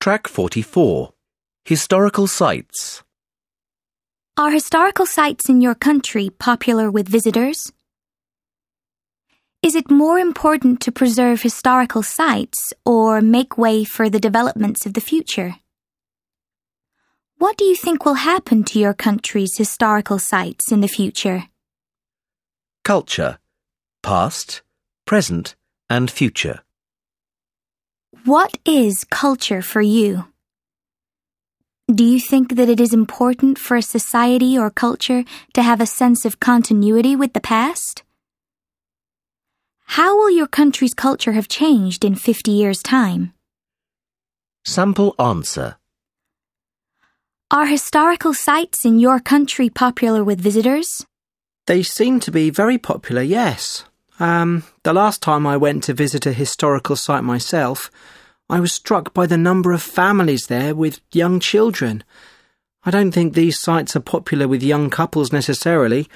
Track 44 Historical Sites. Are historical sites in your country popular with visitors? Is it more important to preserve historical sites or make way for the developments of the future? What do you think will happen to your country's historical sites in the future? Culture. Past, present, and future. What is culture for you? Do you think that it is important for a society or culture to have a sense of continuity with the past? How will your country's culture have changed in 50 years' time? Sample answer. Are historical sites in your country popular with visitors? They seem to be very popular, yes. Um, the last time I went to visit a historical site myself, I was struck by the number of families there with young children. I don't think these sites are popular with young couples necessarily,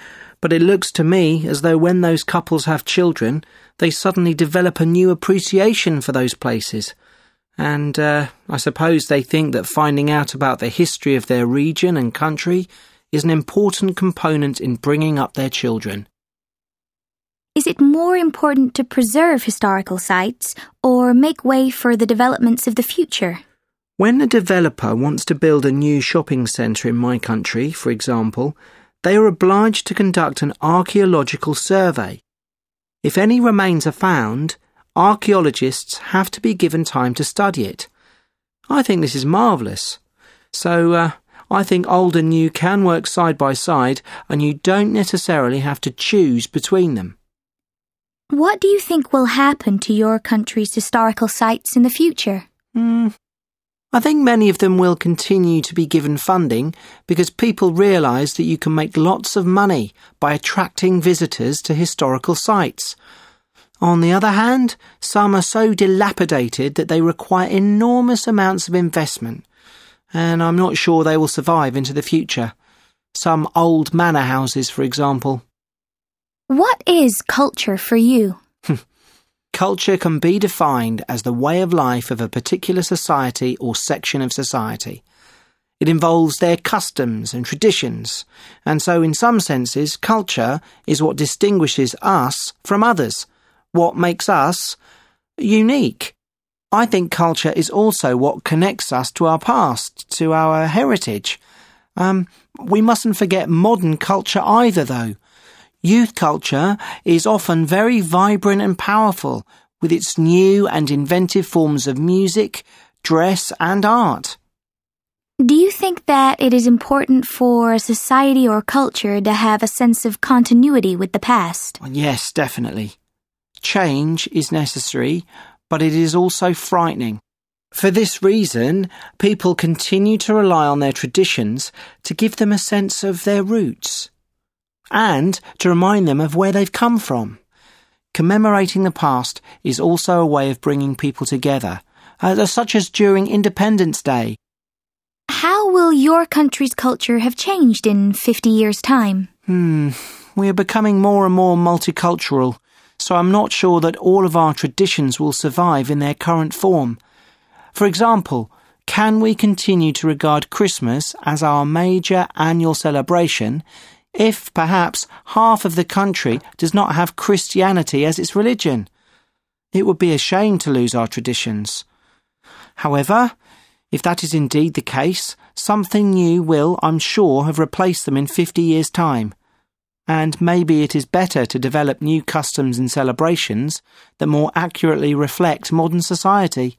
but it looks to me as though when those couples have children, they suddenly develop a new appreciation for those places. And uh, I suppose they think that finding out about the history of their region and country is an important component in bringing up their children. Is it more important to preserve historical sites or make way for the developments of the future? When a developer wants to build a new shopping centre in my country, for example, they are obliged to conduct an archaeological survey. If any remains are found, archaeologists have to be given time to study it. I think this is marvellous. So, uh, I think old and new can work side by side, and you don't necessarily have to choose between them. What do you think will happen to your country's historical sites in the future? Hmm. I think many of them will continue to be given funding because people realise that you can make lots of money by attracting visitors to historical sites. On the other hand, some are so dilapidated that they require enormous amounts of investment, and I'm not sure they will survive into the future. Some old manor houses, for example. What is culture for you? Culture can be defined as the way of life of a particular society or section of society. It involves their customs and traditions, and so in some senses, culture is what distinguishes us from others what makes us unique. I think culture is also what connects us to our past, to our heritage. Um, we mustn't forget modern culture either, though. Youth culture is often very vibrant and powerful, with its new and inventive forms of music, dress, and art. Do you think that it is important for a society or culture to have a sense of continuity with the past? Yes, definitely. Change is necessary, but it is also frightening. For this reason, people continue to rely on their traditions to give them a sense of their roots and to remind them of where they've come from. Commemorating the past is also a way of bringing people together, uh, such as during Independence Day. How will your country's culture have changed in 50 years' time? Hmm, we are becoming more and more multicultural so I'm not sure that all of our traditions will survive in their current form. For example, can we continue to regard Christmas as our major annual celebration if perhaps half of the country does not have Christianity as its religion? It would be a shame to lose our traditions. However, if that is indeed the case, something new will, I'm sure, have replaced them in 50 years' time and maybe it is better to develop new customs and celebrations that more accurately reflect modern society.